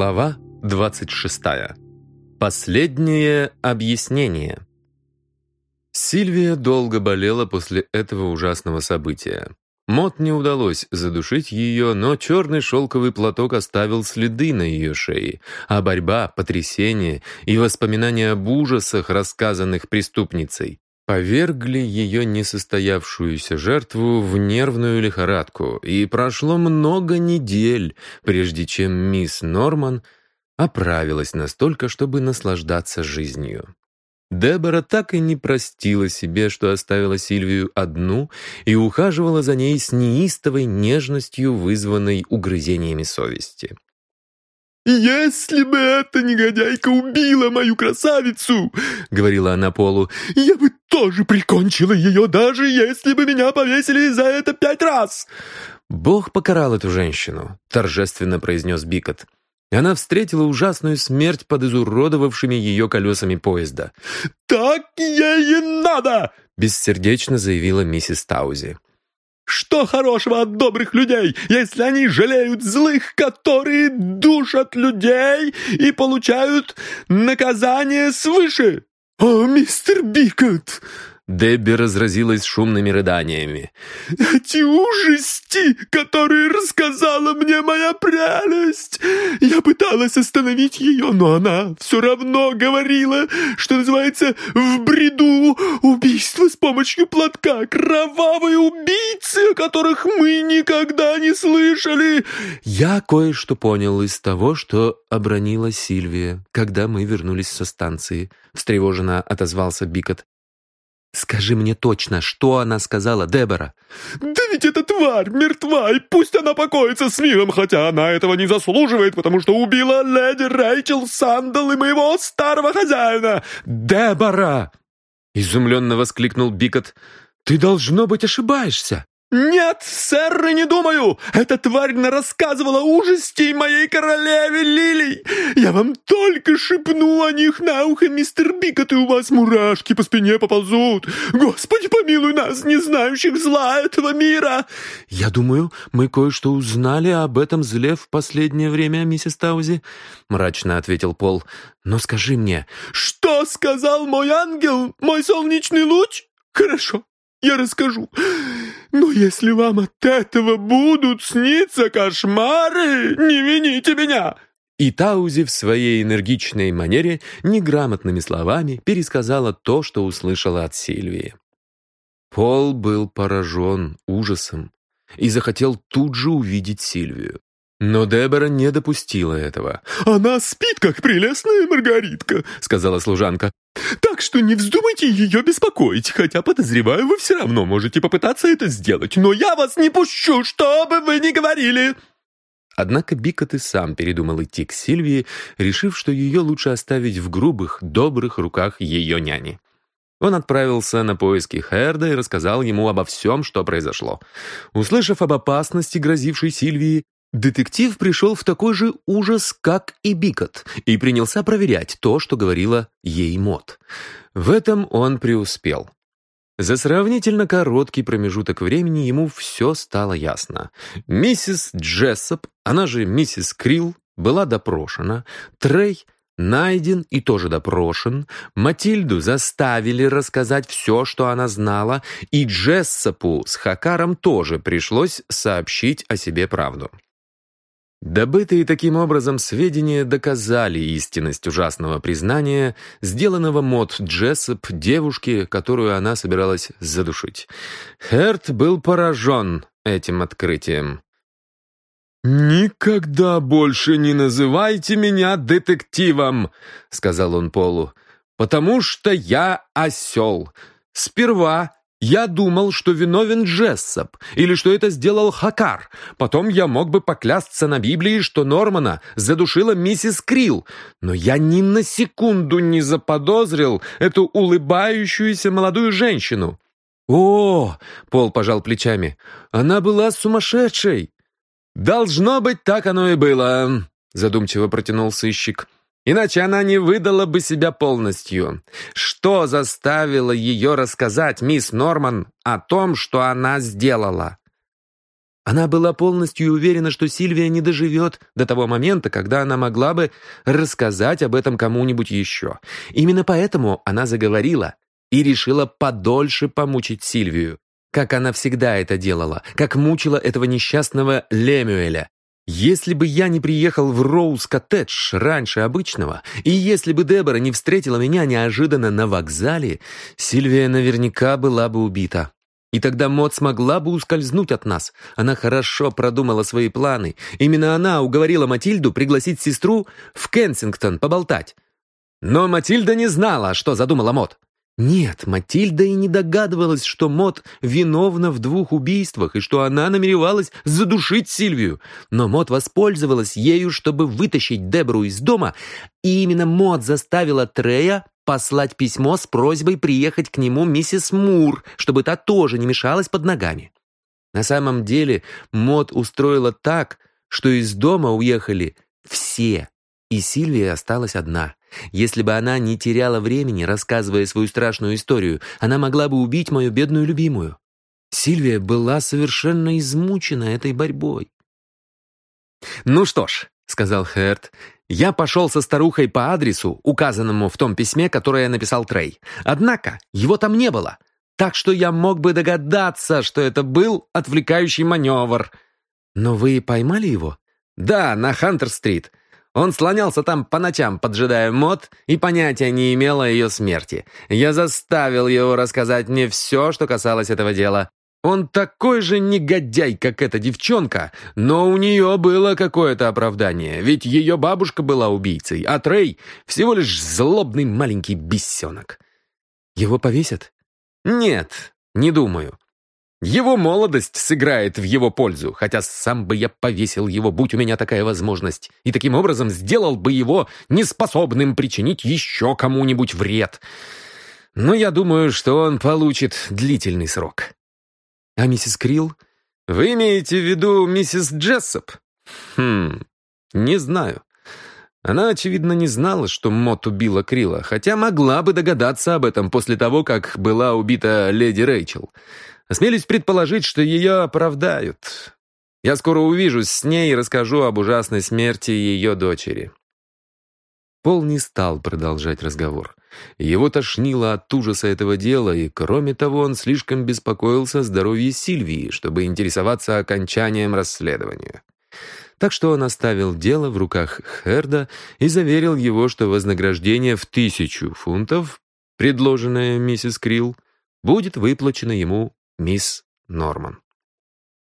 Глава 26. Последнее объяснение. Сильвия долго болела после этого ужасного события. Мот не удалось задушить ее, но черный шелковый платок оставил следы на ее шее, а борьба, потрясение и воспоминания об ужасах, рассказанных преступницей, повергли ее несостоявшуюся жертву в нервную лихорадку, и прошло много недель, прежде чем мисс Норман оправилась настолько, чтобы наслаждаться жизнью. Дебора так и не простила себе, что оставила Сильвию одну и ухаживала за ней с неистовой нежностью, вызванной угрызениями совести. «Если бы эта негодяйка убила мою красавицу, — говорила она Полу, — я бы тоже прикончила ее, даже если бы меня повесили за это пять раз!» «Бог покарал эту женщину», — торжественно произнес Бикот. Она встретила ужасную смерть под изуродовавшими ее колесами поезда. «Так ей и надо!» — бессердечно заявила миссис Таузи. Что хорошего от добрых людей, если они жалеют злых, которые душат людей и получают наказание свыше? «О, мистер Бикот!» Дебби разразилась шумными рыданиями. «Эти ужасти, которые рассказала мне моя прелесть! Я пыталась остановить ее, но она все равно говорила, что называется «в бреду» убийство с помощью платка, кровавые убийцы, о которых мы никогда не слышали!» Я кое-что понял из того, что обронила Сильвия, когда мы вернулись со станции. Встревоженно отозвался Бикот. «Скажи мне точно, что она сказала, Дебора?» «Да ведь эта тварь мертва, и пусть она покоится с миром, хотя она этого не заслуживает, потому что убила леди Рэйчел Сандал и моего старого хозяина!» «Дебора!» — изумленно воскликнул Бикот. «Ты, должно быть, ошибаешься!» «Нет, сэр, не думаю! Эта тварь рассказывала ужастей моей королеве Лилий! Я вам только шепну о них на ухо, мистер Бикот, и у вас мурашки по спине поползут! Господи, помилуй нас, не знающих зла этого мира!» «Я думаю, мы кое-что узнали об этом зле в последнее время, миссис Таузи», — мрачно ответил Пол. «Но скажи мне...» «Что сказал мой ангел, мой солнечный луч? Хорошо, я расскажу. Но если вам от этого будут сниться кошмары, не вините меня!» И Таузи в своей энергичной манере неграмотными словами пересказала то, что услышала от Сильвии. Пол был поражен ужасом и захотел тут же увидеть Сильвию. Но Дебора не допустила этого. «Она спит, как прелестная Маргаритка», — сказала служанка. «Так что не вздумайте ее беспокоить, хотя, подозреваю, вы все равно можете попытаться это сделать, но я вас не пущу, что бы вы ни говорили!» Однако Бикот и сам передумал идти к Сильвии, решив, что ее лучше оставить в грубых, добрых руках ее няни. Он отправился на поиски Херда и рассказал ему обо всем, что произошло. Услышав об опасности, грозившей Сильвии, Детектив пришел в такой же ужас, как и Бикот, и принялся проверять то, что говорила ей Мот. В этом он преуспел. За сравнительно короткий промежуток времени ему все стало ясно. Миссис Джессоп, она же миссис Крилл, была допрошена, Трей найден и тоже допрошен, Матильду заставили рассказать все, что она знала, и Джессопу с Хакаром тоже пришлось сообщить о себе правду. Добытые таким образом сведения доказали истинность ужасного признания, сделанного Мот Джессоп девушке, которую она собиралась задушить. Херт был поражен этим открытием. «Никогда больше не называйте меня детективом», — сказал он Полу, «потому что я осел. Сперва я думал, что виновен Джессоп, или что это сделал Хакар. Потом я мог бы поклясться на Библии, что Нормана задушила миссис Крилл. Но я ни на секунду не заподозрил эту улыбающуюся молодую женщину. «О!» — Пол пожал плечами. «Она была сумасшедшей!» «Должно быть, так оно и было», — задумчиво протянул сыщик. Иначе она не выдала бы себя полностью. Что заставило ее рассказать мисс Норман о том, что она сделала? Она была полностью уверена, что Сильвия не доживет до того момента, когда она могла бы рассказать об этом кому-нибудь еще. Именно поэтому она заговорила и решила подольше помучить Сильвию, как она всегда это делала, как мучила этого несчастного Лемюэля. Если бы я не приехал в Роуз-коттедж раньше обычного, и если бы Дебора не встретила меня неожиданно на вокзале, Сильвия наверняка была бы убита. И тогда Мот смогла бы ускользнуть от нас. Она хорошо продумала свои планы. Именно она уговорила Матильду пригласить сестру в Кенсингтон поболтать. Но Матильда не знала, что задумала Мот. Нет, Матильда и не догадывалась, что Мот виновна в двух убийствах и что она намеревалась задушить Сильвию. Но Мот воспользовалась ею, чтобы вытащить Дебру из дома, и именно Мот заставила Трея послать письмо с просьбой приехать к нему миссис Мур, чтобы та тоже не мешалась под ногами. На самом деле Мот устроила так, что из дома уехали все, и Сильвия осталась одна. Если бы она не теряла времени, рассказывая свою страшную историю, она могла бы убить мою бедную любимую. Сильвия была совершенно измучена этой борьбой. «Ну что ж», — сказал Херт, я пошел со старухой по адресу, указанному в том письме, которое написал Трей. Однако его там не было, так что я мог бы догадаться, что это был отвлекающий маневр. Но вы поймали его? Да, на Хантер-стрит. Он слонялся там по ночам, поджидая мод, и понятия не имел о ее смерти. Я заставил его рассказать мне все, что касалось этого дела. Он такой же негодяй, как эта девчонка, но у нее было какое-то оправдание, ведь ее бабушка была убийцей, а Трей всего лишь злобный маленький бесенок. Его повесят? Нет, не думаю. Его молодость сыграет в его пользу, хотя сам бы я повесил его, будь у меня такая возможность, и таким образом сделал бы его неспособным причинить еще кому-нибудь вред. Но я думаю, что он получит длительный срок. А миссис Крилл? Вы имеете в виду миссис Джессоп? Хм, не знаю. Она, очевидно, не знала, что Мот убила Крила, хотя могла бы догадаться об этом после того, как была убита леди Рэйчел. Осмелюсь предположить, что ее оправдают. Я скоро увижусь с ней и расскажу об ужасной смерти ее дочери. Пол не стал продолжать разговор. Его тошнило от ужаса этого дела, и, кроме того, он слишком беспокоился о здоровье Сильвии, чтобы интересоваться окончанием расследования. Так что он оставил дело в руках Херда и заверил его, что вознаграждение в тысячу фунтов, предложенное миссис Крилл, будет выплачено ему мисс Норман.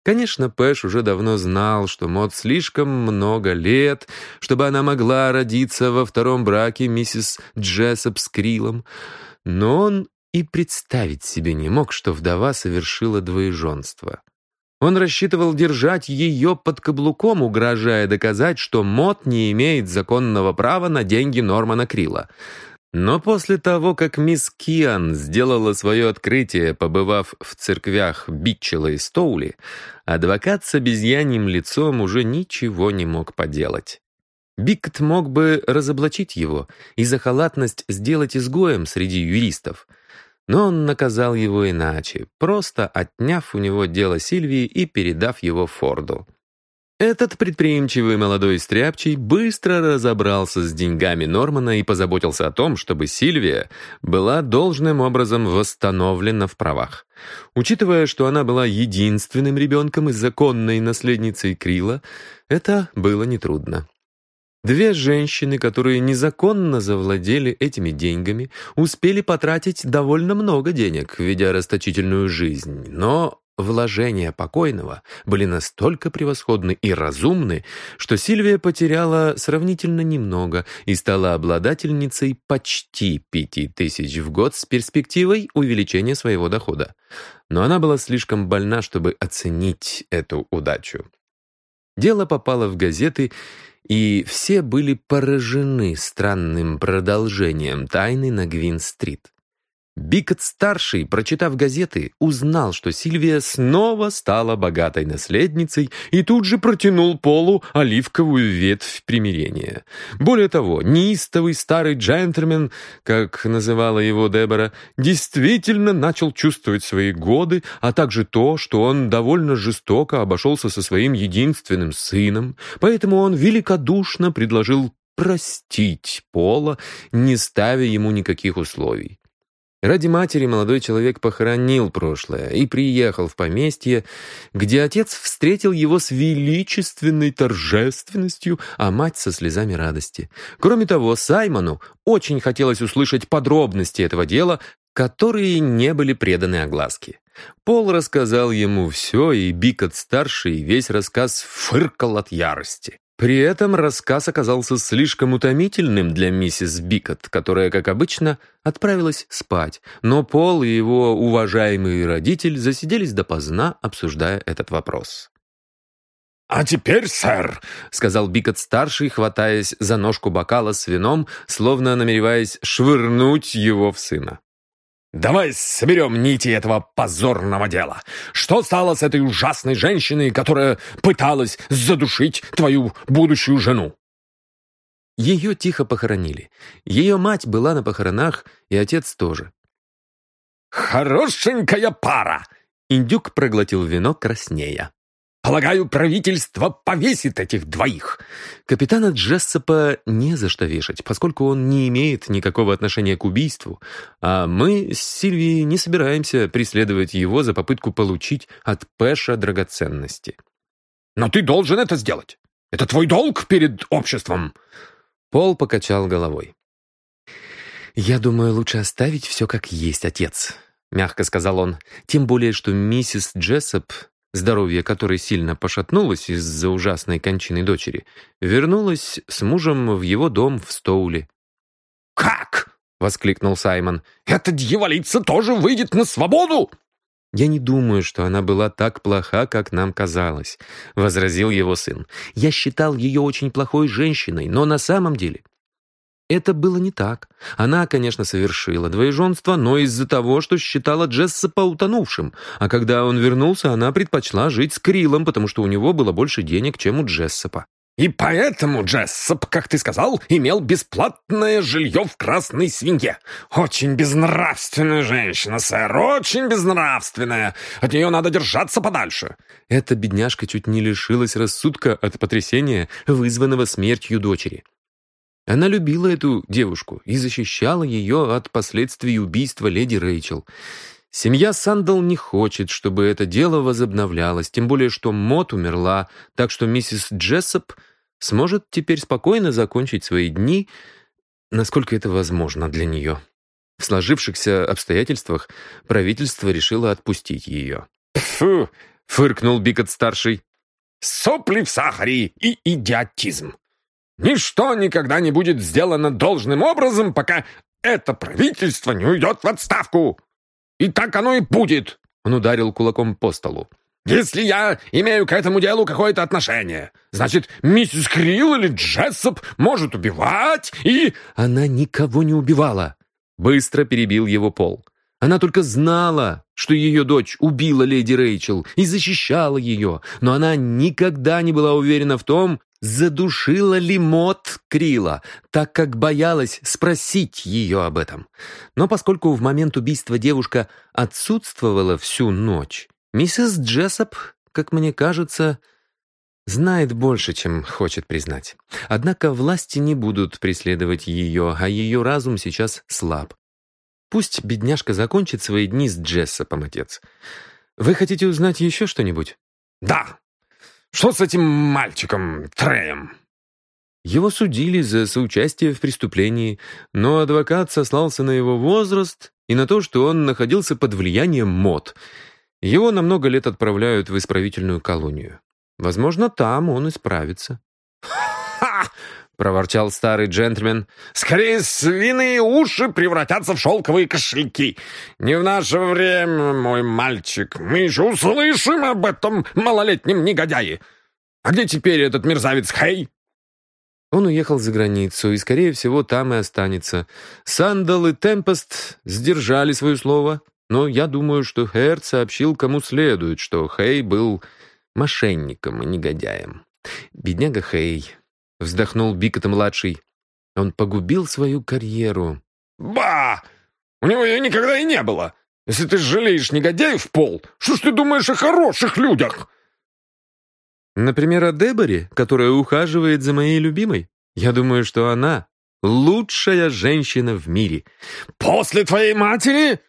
Конечно, Пэш уже давно знал, что Мод слишком много лет, чтобы она могла родиться во втором браке миссис Джессоп с Крилом, но он и представить себе не мог, что вдова совершила двоеженство. Он рассчитывал держать ее под каблуком, угрожая доказать, что Мот не имеет законного права на деньги Нормана Крила — но после того, как мисс Киан сделала свое открытие, побывав в церквях Битчела и Стоули, адвокат с обезьяньим лицом уже ничего не мог поделать. Бикт мог бы разоблачить его и за халатность сделать изгоем среди юристов, но он наказал его иначе, просто отняв у него дело Сильвии и передав его Форду. Этот предприимчивый молодой стряпчий быстро разобрался с деньгами Нормана и позаботился о том, чтобы Сильвия была должным образом восстановлена в правах. Учитывая, что она была единственным ребенком и законной наследницей Крила, это было нетрудно. Две женщины, которые незаконно завладели этими деньгами, успели потратить довольно много денег, ведя расточительную жизнь, но Вложения покойного были настолько превосходны и разумны, что Сильвия потеряла сравнительно немного и стала обладательницей почти пяти тысяч в год с перспективой увеличения своего дохода. Но она была слишком больна, чтобы оценить эту удачу. Дело попало в газеты, и все были поражены странным продолжением тайны на Гвин-стрит. Бикот-старший, прочитав газеты, узнал, что Сильвия снова стала богатой наследницей и тут же протянул Полу оливковую ветвь примирения. Более того, неистовый старый джентльмен, как называла его Дебора, действительно начал чувствовать свои годы, а также то, что он довольно жестоко обошелся со своим единственным сыном, поэтому он великодушно предложил простить Пола, не ставя ему никаких условий. Ради матери молодой человек похоронил прошлое и приехал в поместье, где отец встретил его с величественной торжественностью, а мать со слезами радости. Кроме того, Саймону очень хотелось услышать подробности этого дела, которые не были преданы огласке. Пол рассказал ему все, и Бикот-старший весь рассказ фыркал от ярости. При этом рассказ оказался слишком утомительным для миссис Бикот, которая, как обычно, отправилась спать, но Пол и его уважаемый родитель засиделись допоздна, обсуждая этот вопрос. «А теперь, сэр», — сказал Бикот-старший, хватаясь за ножку бокала с вином, словно намереваясь швырнуть его в сына. Давай соберем нити этого позорного дела. Что стало с этой ужасной женщиной, которая пыталась задушить твою будущую жену?» Ее тихо похоронили. Ее мать была на похоронах, и отец тоже. «Хорошенькая пара!» Индюк проглотил вино краснея. Полагаю, правительство повесит этих двоих. Капитана Джессопа не за что вешать, поскольку он не имеет никакого отношения к убийству, а мы с Сильвией не собираемся преследовать его за попытку получить от Пэша драгоценности. Но ты должен это сделать. Это твой долг перед обществом. Пол покачал головой. «Я думаю, лучше оставить все как есть, отец», — мягко сказал он. «Тем более, что миссис Джессоп здоровье которой сильно пошатнулось из-за ужасной кончины дочери, вернулась с мужем в его дом в Стоуле. «Как?» — воскликнул Саймон. «Эта дьяволица тоже выйдет на свободу?» «Я не думаю, что она была так плоха, как нам казалось», — возразил его сын. «Я считал ее очень плохой женщиной, но на самом деле это было не так. Она, конечно, совершила двоеженство, но из-за того, что считала Джессопа утонувшим. А когда он вернулся, она предпочла жить с Крилом, потому что у него было больше денег, чем у Джессопа. «И поэтому Джессоп, как ты сказал, имел бесплатное жилье в Красной Свинье. Очень безнравственная женщина, сэр, очень безнравственная. От нее надо держаться подальше». Эта бедняжка чуть не лишилась рассудка от потрясения, вызванного смертью дочери. Она любила эту девушку и защищала ее от последствий убийства леди Рэйчел. Семья Сандал не хочет, чтобы это дело возобновлялось, тем более что Мот умерла, так что миссис Джессоп сможет теперь спокойно закончить свои дни, насколько это возможно для нее. В сложившихся обстоятельствах правительство решило отпустить ее. «Фу!» — фыркнул Бикот-старший. «Сопли в сахаре и идиотизм. Ничто никогда не будет сделано должным образом, пока это правительство не уйдет в отставку. И так оно и будет. Он ударил кулаком по столу. Если я имею к этому делу какое-то отношение, значит, миссис Крилл или Джессоп может убивать и... Она никого не убивала. Быстро перебил его Пол. Она только знала, что ее дочь убила леди Рэйчел и защищала ее, но она никогда не была уверена в том, задушила ли Мот Крила, так как боялась спросить ее об этом. Но поскольку в момент убийства девушка отсутствовала всю ночь, миссис Джессоп, как мне кажется, знает больше, чем хочет признать. Однако власти не будут преследовать ее, а ее разум сейчас слаб. Пусть бедняжка закончит свои дни с Джессопом, отец. Вы хотите узнать еще что-нибудь? «Да!» Что с этим мальчиком, Треем?» Его судили за соучастие в преступлении, но адвокат сослался на его возраст и на то, что он находился под влиянием мод. Его на много лет отправляют в исправительную колонию. Возможно, там он исправится. Проворчал старый джентльмен. «Скорее свиные уши превратятся в шелковые кошельки. Не в наше время, мой мальчик. Мы еще услышим об этом малолетнем негодяе. А где теперь этот мерзавец Хей?» Он уехал за границу и, скорее всего, там и останется. Сандал и Темпест сдержали свое слово, но я думаю, что Херт сообщил кому следует, что Хей был мошенником и негодяем. Бедняга Хей. Вздохнул Бикота-младший. Он погубил свою карьеру. «Ба! У него ее никогда и не было! Если ты жалеешь негодяев в пол, что ж ты думаешь о хороших людях?» Например, о Деборе, которая ухаживает за моей любимой. Я думаю, что она лучшая женщина в мире. «После твоей матери?»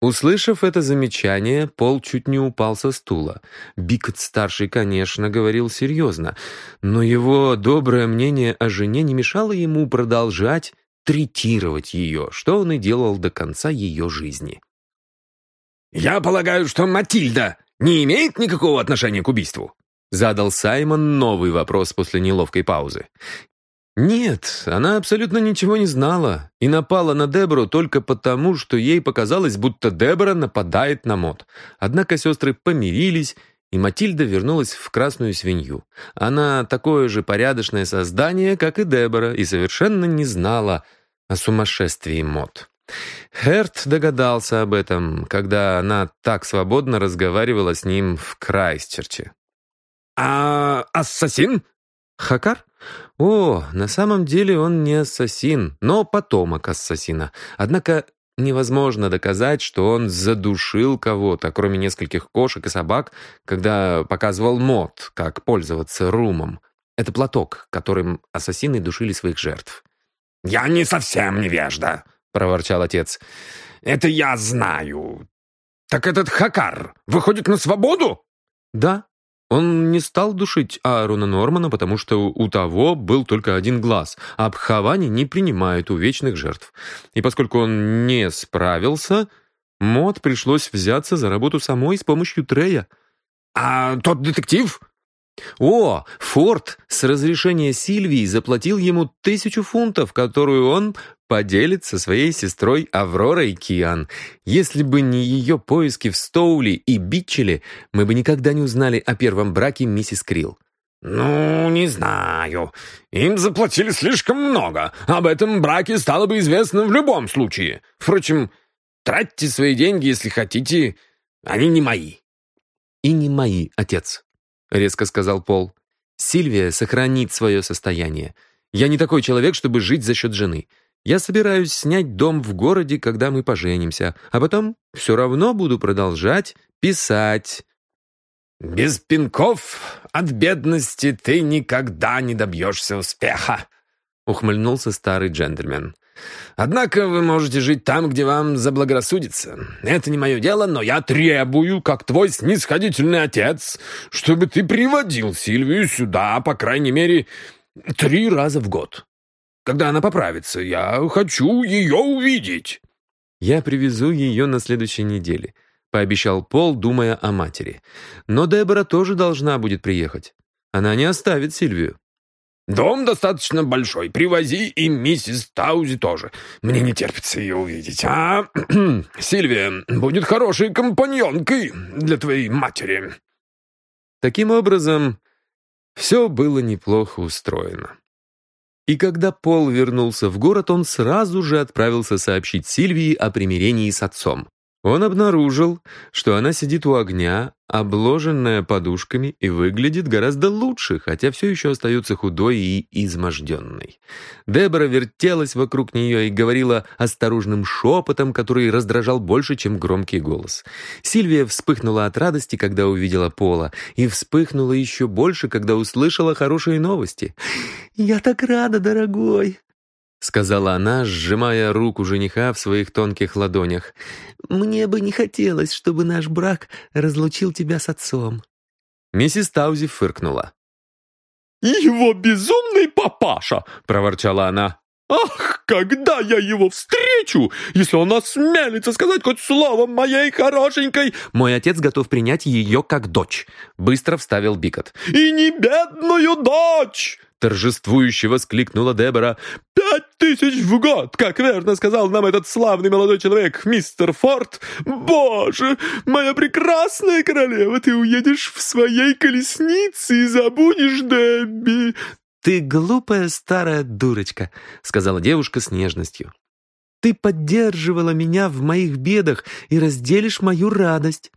Услышав это замечание, Пол чуть не упал со стула. Бикот-старший, конечно, говорил серьезно, но его доброе мнение о жене не мешало ему продолжать третировать ее, что он и делал до конца ее жизни. «Я полагаю, что Матильда не имеет никакого отношения к убийству?» Задал Саймон новый вопрос после неловкой паузы. Нет, она абсолютно ничего не знала и напала на Дебору только потому, что ей показалось, будто Дебора нападает на Мод. Однако сестры помирились, и Матильда вернулась в красную свинью. Она такое же порядочное создание, как и Дебора, и совершенно не знала о сумасшествии Мод. Херт догадался об этом, когда она так свободно разговаривала с ним в Крайсчерче. «А ассасин?» «Хакар? О, на самом деле он не ассасин, но потомок ассасина. Однако невозможно доказать, что он задушил кого-то, кроме нескольких кошек и собак, когда показывал мод, как пользоваться румом. Это платок, которым ассасины душили своих жертв. «Я не совсем невежда», — проворчал отец. «Это я знаю. Так этот Хакар выходит на свободу?» «Да, он не стал душить Ааруна Нормана, потому что у того был только один глаз, а Бхавани не принимает у вечных жертв. И поскольку он не справился, Мод пришлось взяться за работу самой с помощью Трея. «А тот детектив?» О, Форд с разрешения Сильвии заплатил ему тысячу фунтов, которую он поделит со своей сестрой Авророй Киан. Если бы не ее поиски в Стоули и Битчеле, мы бы никогда не узнали о первом браке миссис Крилл. «Ну, не знаю. Им заплатили слишком много. Об этом браке стало бы известно в любом случае. Впрочем, тратьте свои деньги, если хотите. Они не мои». «И не мои, отец», — резко сказал Пол. «Сильвия сохранит свое состояние. Я не такой человек, чтобы жить за счет жены. Я собираюсь снять дом в городе, когда мы поженимся, а потом все равно буду продолжать писать». «Без пинков от бедности ты никогда не добьешься успеха», — ухмыльнулся старый джентльмен. «Однако вы можете жить там, где вам заблагорассудится. Это не мое дело, но я требую, как твой снисходительный отец, чтобы ты приводил Сильвию сюда, по крайней мере, три раза в год. Когда она поправится, я хочу ее увидеть». «Я привезу ее на следующей неделе», — пообещал Пол, думая о матери. «Но Дебора тоже должна будет приехать. Она не оставит Сильвию». «Дом достаточно большой. Привози и миссис Таузи тоже. Мне не терпится ее увидеть. А Сильвия будет хорошей компаньонкой для твоей матери». Таким образом, все было неплохо устроено. И когда Пол вернулся в город, он сразу же отправился сообщить Сильвии о примирении с отцом. Он обнаружил, что она сидит у огня, обложенная подушками, и выглядит гораздо лучше, хотя все еще остается худой и изможденной. Дебора вертелась вокруг нее и говорила осторожным шепотом, который раздражал больше, чем громкий голос. Сильвия вспыхнула от радости, когда увидела Пола, и вспыхнула еще больше, когда услышала хорошие новости. «Я так рада, дорогой!» — сказала она, сжимая руку жениха в своих тонких ладонях. «Мне бы не хотелось, чтобы наш брак разлучил тебя с отцом». Миссис Таузи фыркнула. «Его безумный папаша!» — проворчала она. «Ах, когда я его встречу, если он осмелится сказать хоть словом моей хорошенькой...» «Мой отец готов принять ее как дочь», — быстро вставил Бикот. «И не бедную дочь!» Торжествующе воскликнула Дебора. «Пять тысяч в год, как верно сказал нам этот славный молодой человек, мистер Форд! Боже, моя прекрасная королева, ты уедешь в своей колеснице и забудешь Дебби! «Ты глупая старая дурочка», — сказала девушка с нежностью. «Ты поддерживала меня в моих бедах и разделишь мою радость».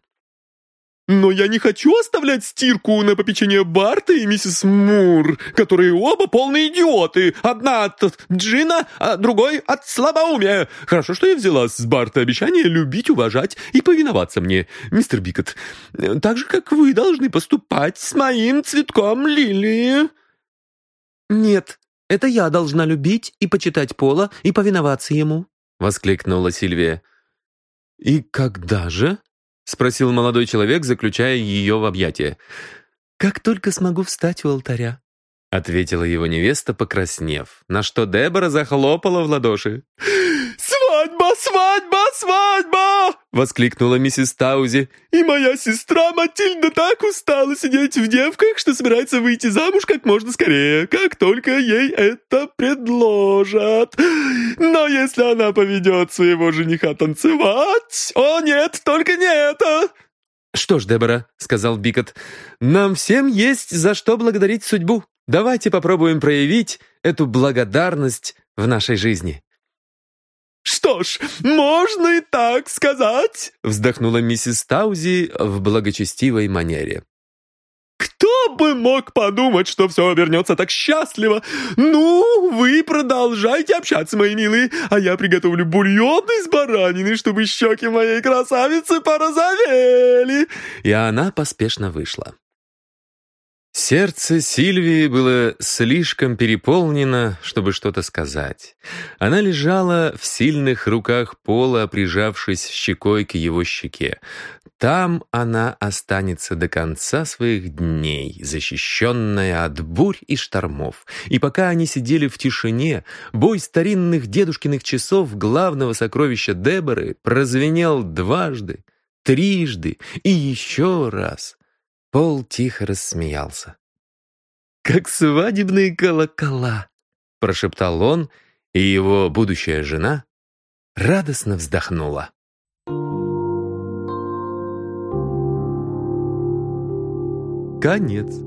«Но я не хочу оставлять стирку на попечение Барта и миссис Мур, которые оба полные идиоты. Одна от Джина, а другой от слабоумия. Хорошо, что я взяла с Барта обещание любить, уважать и повиноваться мне, мистер Бикот. Так же, как вы должны поступать с моим цветком лилии». «Нет, это я должна любить и почитать Пола и повиноваться ему», — воскликнула Сильвия. «И когда же?» — спросил молодой человек, заключая ее в объятия. «Как только смогу встать у алтаря», — ответила его невеста, покраснев, на что Дебора захлопала в ладоши. «Свадьба, свадьба, свадьба!» — воскликнула миссис Таузи. «И моя сестра Матильда так устала сидеть в девках, что собирается выйти замуж как можно скорее, как только ей это предложат. Но если она поведет своего жениха танцевать... О, нет, только не это!» «Что ж, Дебора», — сказал Бикот, — «нам всем есть за что благодарить судьбу. Давайте попробуем проявить эту благодарность в нашей жизни». «Что ж, можно и так сказать», — вздохнула миссис Таузи в благочестивой манере. «Кто бы мог подумать, что все обернется так счастливо? Ну, вы продолжайте общаться, мои милые, а я приготовлю бульон из баранины, чтобы щеки моей красавицы порозовели!» И она поспешно вышла. Сердце Сильвии было слишком переполнено, чтобы что-то сказать. Она лежала в сильных руках Пола, прижавшись щекой к его щеке. Там она останется до конца своих дней, защищенная от бурь и штормов. И пока они сидели в тишине, бой старинных дедушкиных часов главного сокровища Деборы прозвенел дважды, трижды и еще раз. Пол тихо рассмеялся. «Как свадебные колокола!» — прошептал он, и его будущая жена радостно вздохнула. Конец.